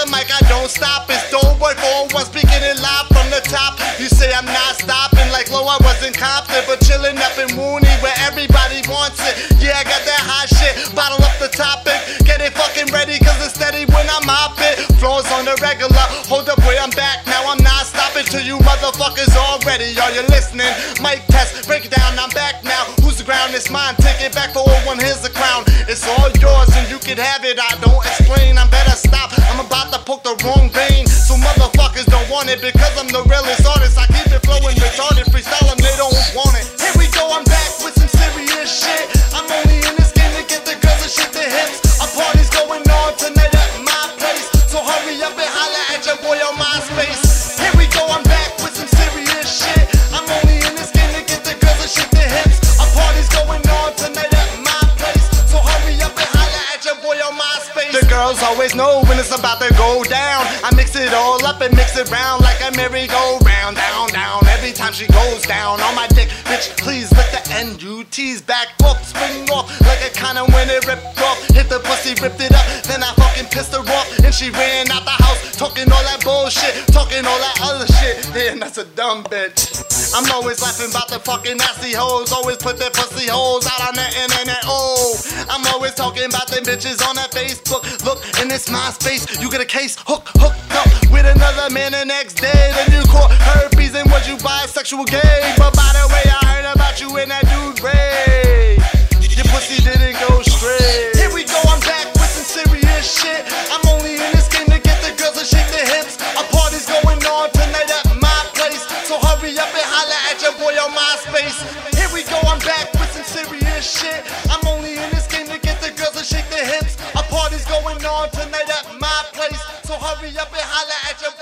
the mic, I don't stop. It's don't for one speaking it live from the top. You say I'm not stopping like low, I wasn't confident, but chilling up in Mooney where everybody wants it. Yeah, I got that hot shit. Bottle up the topic, get it fucking ready, cause it's steady when I'm mopping. Flows on the regular, hold up, wait, I'm back now. I'm not stopping till you motherfuckers already. Are you listening? Mic test, break it down, I'm back now. Who's the ground? It's mine. Take it back for one, here's the crown. It's all yours and you can have it. I don't explain. I'm I'm the realest artist. I The girls always know when it's about to go down. I mix it all up and mix it round like a merry-go-round. Down, down, every time she goes down on my dick. Bitch, please let the N-U-T's back up, spring off like a condom when it ripped off. Hit the pussy, ripped it up, then I fucking pissed her off. And she ran out the house, talking all that bullshit, talking all that other shit. Yeah, that's a dumb bitch. I'm always laughing about the fucking nasty hoes, always put their pussy holes out on the internet. Oh, I'm always talking about them bitches on that Facebook. Look, in this MySpace, you get a case, hook, hook up with another man the next day. Then you caught herpes and was you bisexual gay? But by the way, I heard about you in that dude. that boy on MySpace. Here we go, I'm back with some serious shit. I'm only in this game to get the girls to shake their hips. A party's going on tonight at my place, so hurry up and holla at your